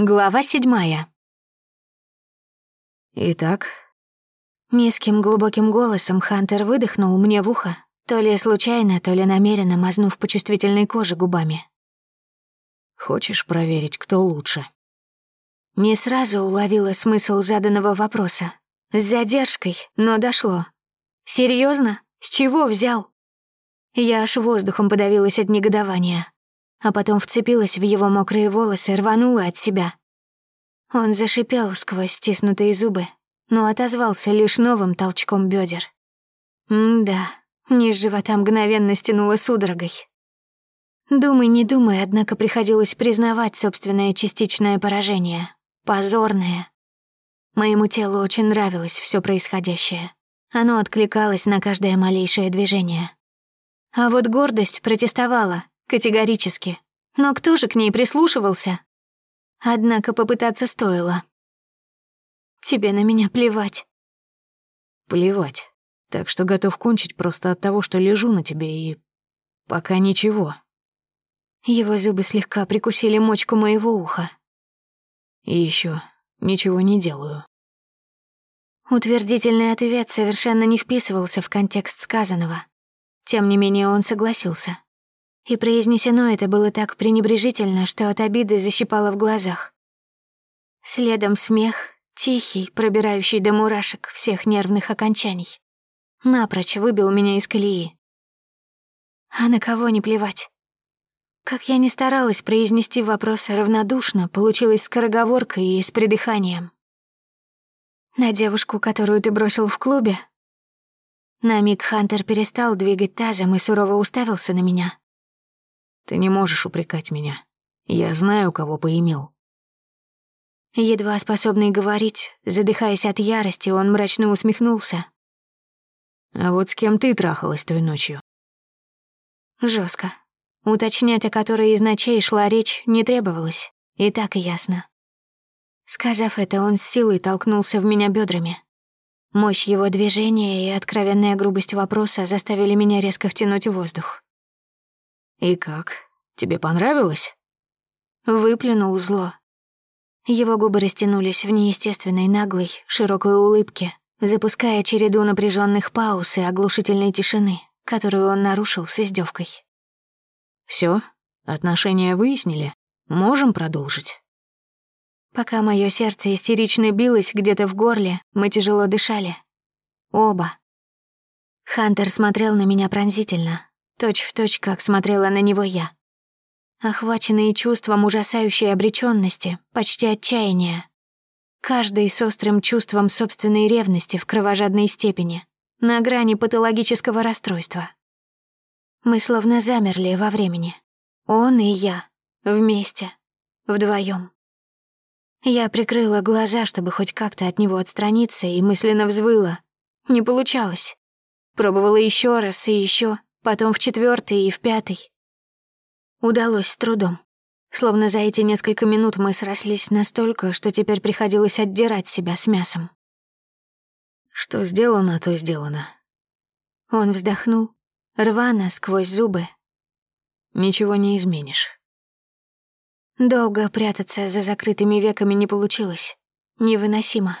Глава седьмая. Итак, Низким глубоким голосом Хантер выдохнул мне в ухо, то ли случайно, то ли намеренно мазнув по чувствительной коже губами. хочешь проверить, кто лучше? Не сразу уловила смысл заданного вопроса. С задержкой, но дошло. Серьезно? С чего взял? Я аж воздухом подавилась от негодования а потом вцепилась в его мокрые волосы, рванула от себя. Он зашипел сквозь стиснутые зубы, но отозвался лишь новым толчком бедер. М-да, низ живота мгновенно стянуло судорогой. Думай, не думай, однако приходилось признавать собственное частичное поражение. Позорное. Моему телу очень нравилось все происходящее. Оно откликалось на каждое малейшее движение. А вот гордость протестовала, Категорически. Но кто же к ней прислушивался? Однако попытаться стоило. Тебе на меня плевать. Плевать. Так что готов кончить просто от того, что лежу на тебе и... Пока ничего. Его зубы слегка прикусили мочку моего уха. И еще ничего не делаю. Утвердительный ответ совершенно не вписывался в контекст сказанного. Тем не менее он согласился. И произнесено это было так пренебрежительно, что от обиды защипало в глазах. Следом смех, тихий, пробирающий до мурашек всех нервных окончаний. Напрочь выбил меня из колеи. А на кого не плевать? Как я не старалась произнести вопрос равнодушно, получилось скороговоркой и с придыханием. На девушку, которую ты бросил в клубе? На миг Хантер перестал двигать тазом и сурово уставился на меня. Ты не можешь упрекать меня. Я знаю, кого поимел». Едва способный говорить, задыхаясь от ярости, он мрачно усмехнулся. «А вот с кем ты трахалась той ночью?» Жестко. Уточнять, о которой из ночей шла речь, не требовалось. И так ясно. Сказав это, он с силой толкнулся в меня бедрами. Мощь его движения и откровенная грубость вопроса заставили меня резко втянуть воздух. «И как? Тебе понравилось?» Выплюнул зло. Его губы растянулись в неестественной наглой, широкой улыбке, запуская череду напряженных пауз и оглушительной тишины, которую он нарушил с издевкой. Все, Отношения выяснили? Можем продолжить?» Пока мое сердце истерично билось где-то в горле, мы тяжело дышали. Оба. Хантер смотрел на меня пронзительно, точь в точь, как смотрела на него я. Охваченные чувством ужасающей обречённости, почти отчаяния. Каждый с острым чувством собственной ревности в кровожадной степени, на грани патологического расстройства. Мы словно замерли во времени. Он и я, вместе, вдвоем. Я прикрыла глаза, чтобы хоть как-то от него отстраниться, и мысленно взвыла. Не получалось. Пробовала еще раз и еще потом в четвертый и в пятый. Удалось с трудом. Словно за эти несколько минут мы срослись настолько, что теперь приходилось отдирать себя с мясом. Что сделано, то сделано. Он вздохнул, рвано, сквозь зубы. Ничего не изменишь. Долго прятаться за закрытыми веками не получилось. Невыносимо.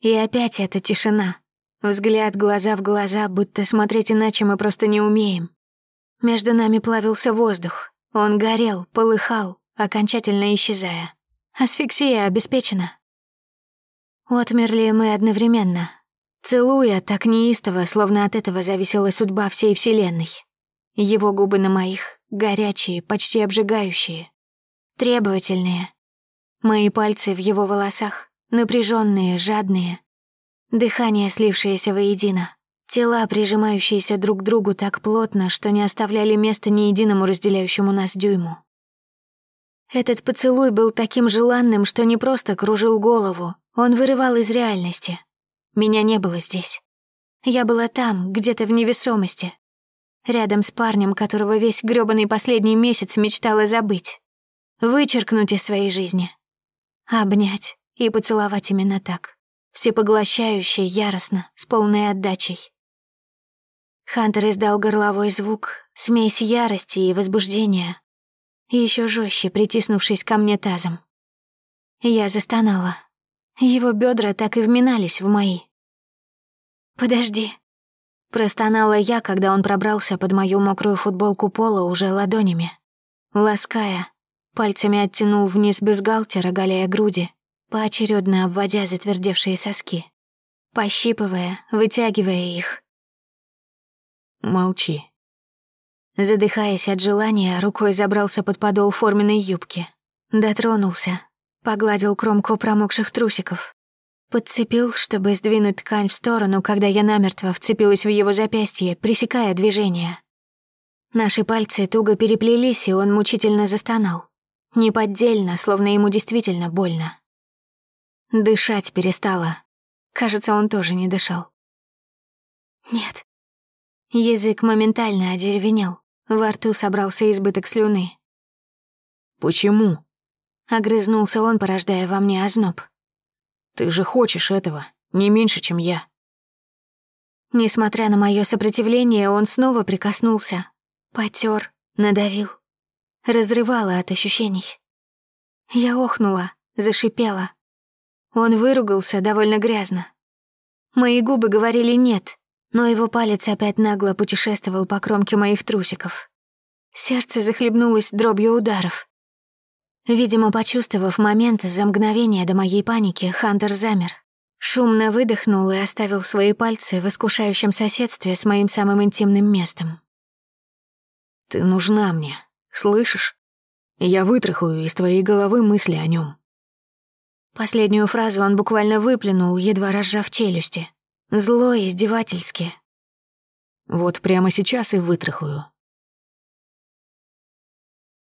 И опять эта тишина, Взгляд глаза в глаза, будто смотреть иначе мы просто не умеем. Между нами плавился воздух. Он горел, полыхал, окончательно исчезая. Асфиксия обеспечена. Отмерли мы одновременно, целуя так неистово, словно от этого зависела судьба всей Вселенной. Его губы на моих, горячие, почти обжигающие, требовательные. Мои пальцы в его волосах, напряженные, жадные, Дыхание, слившееся воедино. Тела, прижимающиеся друг к другу так плотно, что не оставляли места ни единому разделяющему нас дюйму. Этот поцелуй был таким желанным, что не просто кружил голову, он вырывал из реальности. Меня не было здесь. Я была там, где-то в невесомости. Рядом с парнем, которого весь грёбаный последний месяц мечтала забыть. Вычеркнуть из своей жизни. Обнять и поцеловать именно так всепоглощающе, яростно, с полной отдачей. Хантер издал горловой звук, смесь ярости и возбуждения, еще жестче притиснувшись ко мне тазом. Я застонала. Его бедра так и вминались в мои. «Подожди», — простонала я, когда он пробрался под мою мокрую футболку пола уже ладонями. Лаская, пальцами оттянул вниз бюстгальтер, оголяя груди, поочередно обводя затвердевшие соски, пощипывая, вытягивая их. «Молчи». Задыхаясь от желания, рукой забрался под подол форменной юбки. Дотронулся, погладил кромку промокших трусиков. Подцепил, чтобы сдвинуть ткань в сторону, когда я намертво вцепилась в его запястье, пресекая движение. Наши пальцы туго переплелись, и он мучительно застонал. Неподдельно, словно ему действительно больно. Дышать перестала. Кажется, он тоже не дышал. Нет. Язык моментально одеревенел. Во рту собрался избыток слюны. «Почему?» Огрызнулся он, порождая во мне озноб. «Ты же хочешь этого, не меньше, чем я». Несмотря на мое сопротивление, он снова прикоснулся. Потер, надавил. Разрывало от ощущений. Я охнула, зашипела. Он выругался довольно грязно. Мои губы говорили «нет», но его палец опять нагло путешествовал по кромке моих трусиков. Сердце захлебнулось дробью ударов. Видимо, почувствовав момент за мгновение до моей паники, Хантер замер. Шумно выдохнул и оставил свои пальцы в искушающем соседстве с моим самым интимным местом. «Ты нужна мне, слышишь? Я вытрахаю из твоей головы мысли о нем. Последнюю фразу он буквально выплюнул, едва разжав челюсти. Зло издевательски. «Вот прямо сейчас и вытрахаю.